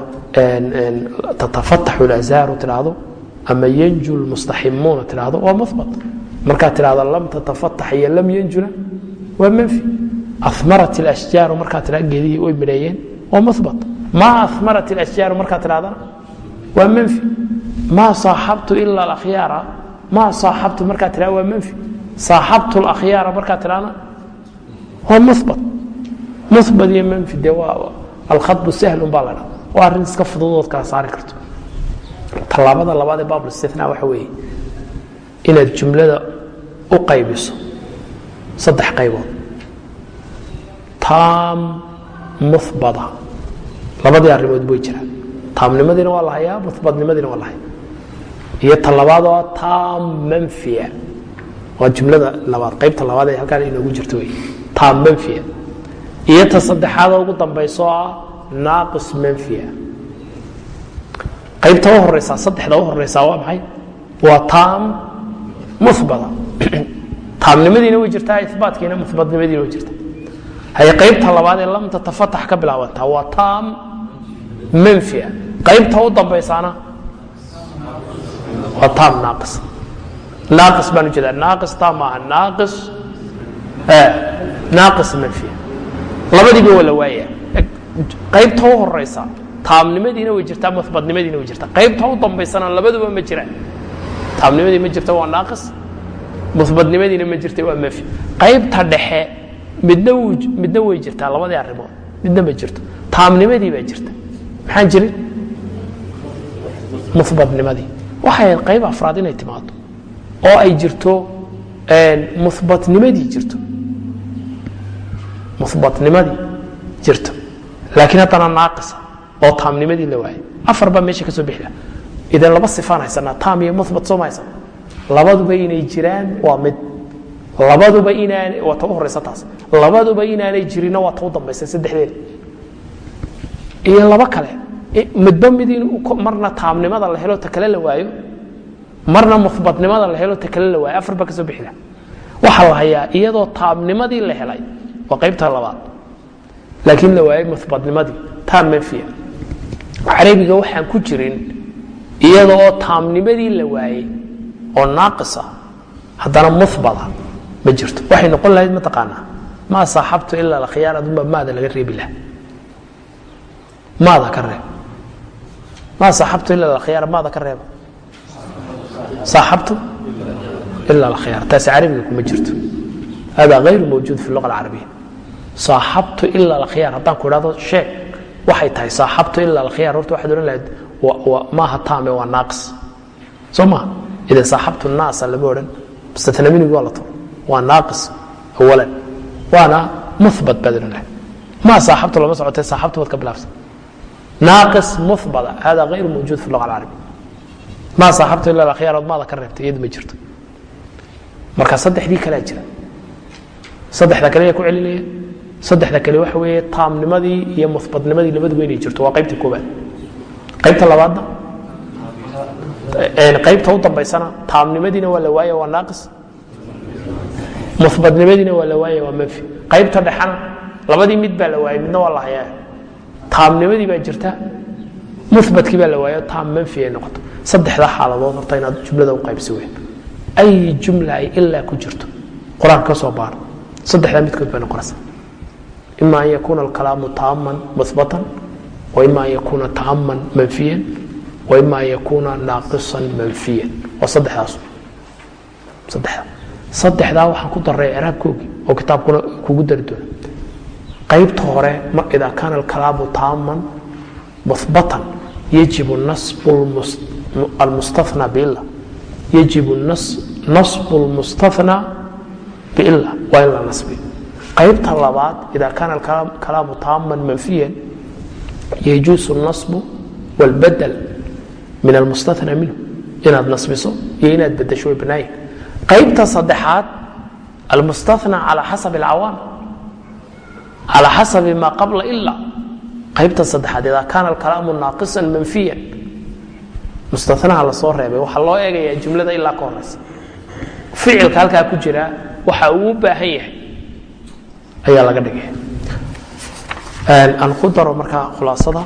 tatafataxu lazaaru tidhaahdo ama yanju lmustaximuuna tidhaahdo waa muhbat markaad tidhahdo lam tatafatax iyo lam yanjuna waa manfi amarat ashjaaru markaa tia geedihii way midheeyeen oo mubat maa amarat ashjaaru markaa tidhahdana waa manfi maa saaxabtu ila akhyaara maa saaxabtu markaa tidha waa manfi saaxabtu akhyaara markaa tidhahna waa mubat mubat iyo manfi dee waa alkhadbu sahlun baa la oo arrin iska fududood kala saari karto. Tallaabada labaad ee baabulistitna waxa weeye. Inaad jumlada u qaybiso saddex qaybood. Taam muhbada labadii arrimood way jiraan. Taamnimadiina waa la hayaa waa la iyo ta labaad oo taam manfiya waa jumlada labaad. Qaybta labaad ee halkaan inoogu jirto wey taam manfiya iyo ta saddexaadoo ugu dambayso ah naaqis manfiya qaybta u horeysaa saddexda u horeysaa waa maxay? Waa taam muhbada taamnimadiina way jirtaa ibaatkiina muhbatnimadiina way jirtaa. Haye qaybta labaad ee lam tatafatax ka bilaabantaa waa taam manfia. Qaybta u dambaysaana waa taam naaqis. Naaqis baan u jeedaa naaqis taam maaha naaqis naaqis manfia. Labadiiba waa la waaya qaybta u horeysa taamnimadiina way jirtaa muhbatnimadiina way jirtaa. Qaybta u dambaysana labaduba ma jiraan. Taamnimadii ma jirta waa naaqis muhbatnimadiina ma jirta waa manfi qaybta dhexe midna way jirtaa labadii arrimood midna ma jirto. Taamnimadii baa jirta maxaan jirin? Muhbatnimadii waxay qayb afraad inay timaado oo ay jirto muhbatnimadii jirto. Muhbatnimadii jirto. Laakiin haddana naaqisa oo taamnimadii la waayay. Afar baa meesha ka soo bixila. Idan laba sifaan haysanaa taam iyo muhbat soo ma haysan labaduba inay jiraan waa mid. Labaduba inaan waa ta u taas. Labaduba inaanay jirinna waa ta u dambaysa saddexdeeda iyo laba kale midba mid in marna taamnimada la helo ta kale la waayo marna muhbatnimada la helo ta kale la waayo. Afar baa ka soo bixila waxaa la hayaa iyadoo taamnimadii la helay waa qaybta labaad. Laakiin la waayey muhbatnimadii taam manfiya carabiga waxaan ku jirin iyadoo taamnimadii la waayey oo naaqisa haddana muhbada ma jirto. Waxay noqon lahayd mataqaanaa maa saaxabtu ilaa alkhiyaar adunba maada laga reebi laha maada ka reeb. Maa saaxabtu ila alkhiyaar maada ka reeba. Saaxabtu ila alkhiyaar taasi carabiga kuma jirto. Hada غayru mawjuud fi luga alcarabiya. Saaxabtu ila alkhiyaar haddaan ku idhahdo sheeg waxay tahay saaxabtu ila alkhiyaar horta waxaad odhan lahayd maaha taame waa naaqis. Soo maa idan saaxabtu naasa lama odhan mustatnaminigu waa la toro waa naaqis awalan waana muhbat baad odhan lahayd maa saaxabtu lama socotay saaxabtu baad ka bilaabsan naaqis muhbada hada غayru mawjuud fi luga alcarabiya maa saaxabtu ila alkhiyaar ood maada ka reebtay iyadu ma jirto marka saddexdii kalea jira saddexda kale ku celinaya saddexda kale waxa weeye taamnimadii iyo muhbatnimadii labaduba inay jirto waa qaybta koobaad qaybta labaadna qaybta u dambaysana taamnimadiina waa la waaya waa naaqis. Muhbatnimadiina waa la waaya waa manfi qaybta dhexana labadii mid baa la waayay midna waa la hayaa. Taamnimadii baa jirta muhbatkii baa la waayo taam manfi ay noqoto. Saddexda xaaladood horta inaad jumlada u qaybsi weyn. Ay jumla ay ilaa ku jirto. Qur'aanka ka soo baaro saddexdaa midkood bay noqonaysaa ima an yakuuna alkalaamu taaman muhbatan waima an yakuuna taaman manfiyan ima an yakuuna naaqisa manfiya waa saddexdaas saddexda saddexdaa waxaan ku daray ciraabkoogii oo kitaabkuna kugu dari doona qaybta hore idaa kaana alkalaamu taaman muhbatan yajibu nasbu almustana biilla yajibu nasbu lmustana biilla waa in la nasbi qaybta labaad idaa kaana alkalaamu taaman manfiyan yajuusu nasbu wاlbadel min almustahnى minhu inaad nasbiso iyo inaad bedesho way banaayin qaybta saddexaad almustahnى calى xasab اlcawaam calى xasabi ma qabla ila qaybta saddexaad ida kaana alkalaamu naaqisa manfiya mustanaha lasoo reebay waxaa loo eegayaa jumlada ilaa ka horeysa ficilka halkaa ku jira waxa uu u baahan yahay ayaa laga dhigaya aan ku daro markaa khulaasada.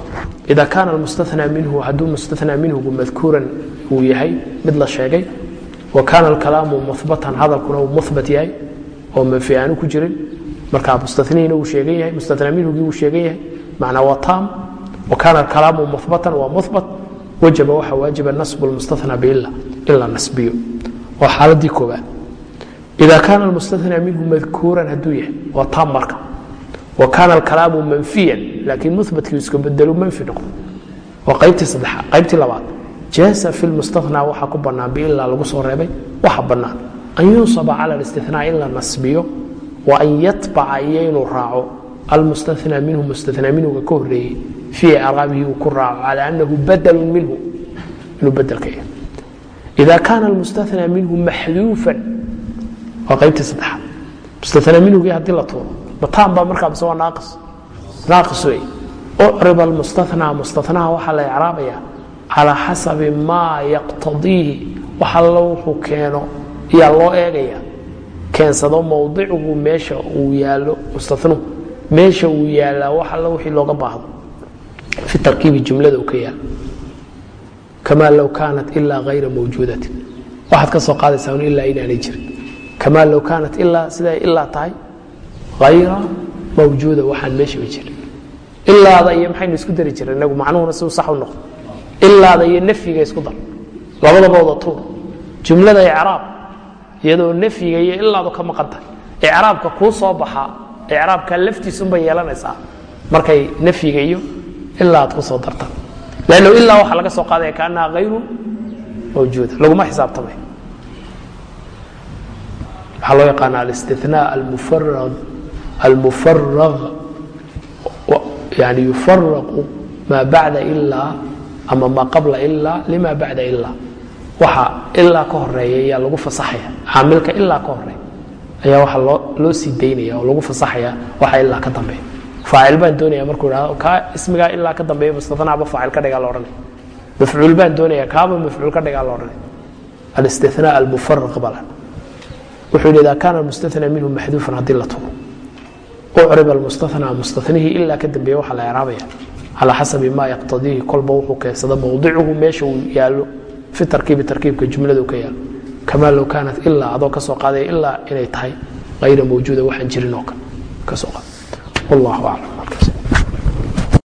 Ida kaana mustanaa minhu hadduu mustanaa minhugu madkuuran uu yahay mid la sheegay wa kaana alkalaamu muhbatan hadalkuna uu muhbat yahay oo manfi aanu ku jirin. Markaa mustanina uu sheegan yahay mustanaa minhugii uu sheegan yahay macnaa waa taam. Wa kaana alkalaamu muhbatan waa muhbat wajaba waxaa waajiba nasbu lmustanaa biilla in la nasbiyo. Waa xaaladii koobaad ida kaana mustanaa minhu madkuuran hadduu yahay waa taam marka wakaana alkalaamu manfiyan laakiin mubatkii iska bedelo manfi noqo waa qaybtii saddexaad qaybtii labaad jaasa fi lmustanaa waxaa ku bannaan biilaa lagu soo reebay waxa bannaan. An yunsaba cala اlistinaa in la nasbiyo wa an yatbaca iyo inuu raaco. Almustanaa minhu mustanaa minhuga ka horeeyey fii araabihi uu ku raaco cala anahu badalu minhu inuu bedel yahay. Ida kaana almustanaa minhu maxduufan waa qaybtii saddexaad mustanaa minhugii haddii la tuuro bataan markaa mise waa naaqis. Naaqis wey ucrib almustahnى mustahnaha waxaa la icraabaya calى xasabi maa yaqtadiihi. Wax wuxuu keeno iyaa loo eegaya. Keensado mowdicuhu meesha uu yaalo mustanuhu meesha uu yaalaa wax allo wixii looga baahdo. Fi tarkiibi jumlada uu ka yaalo kamaa low kaanat ilaa hayra mawjuudatin. Waxaad ka soo qaadaysaa un ilaa inaanay jirin. Kamaa low kaanat ilaa siday ilaa tahay hayra mawjuuda waxaan meeshaba jirin ilaada iyo maxaynu isku dari jiray inagu macnuhuna si sax u noqdo. Ilaada iyo nafyiga isku dar. Labadabooda tuur. Jumlada icraab iyadoo nafyiga iyo ilaadu ka maqan tahay icraabka kuu soo baxaa icraabka laftiisunbay yeelanaysaa. Markay nafyiga iyo ilaa aad ku soo dartaan lanno ilaa waxaa laga soo qaadaya kaanaha hayru mawjuuda. Laguma xisaabtamay. Waxaa loo yaqaana alistithnaa almufarad almufarag yani yufaraqu maa bacda ilaa ama maa qabla ilaa lima bacda ilaa waxa ilaa ka horreeya ayaa lagu fasaxaya caamilka ilaa ka horreeya ayaa waxaa loo sii daynaya oo lagu fasaxaya waxa ilaa ka dambeeya faacil baan doonaya markuu idhahdo kaa ismigaa ilaa ka dambeeya mustathnacba faacil ka dhigaa la odhanaya mafcuul baan doonaya kaaba mafcuul ka dhigaa la odhanaya alistithnaa almufaraq balan wuxuu yidhi idaa kaana almustathnaa minhu maxduufan haddii la tugo ucrib almustathnaa mustathnihii ilaa ka waxaa la eraabaya calaa xasabi maa yaqtadiihi kolba wuxuu keensada mowdicuhu meesha uu yaallo fi tarkiibi tarkiibka jumlada uu ka yaalo kamaa low kaanat ilaa adoo ka soo qaadaya ilaa inay tahay hayra mawjuuda waxaan jirin oo kale ka soo qaad wallahu aclam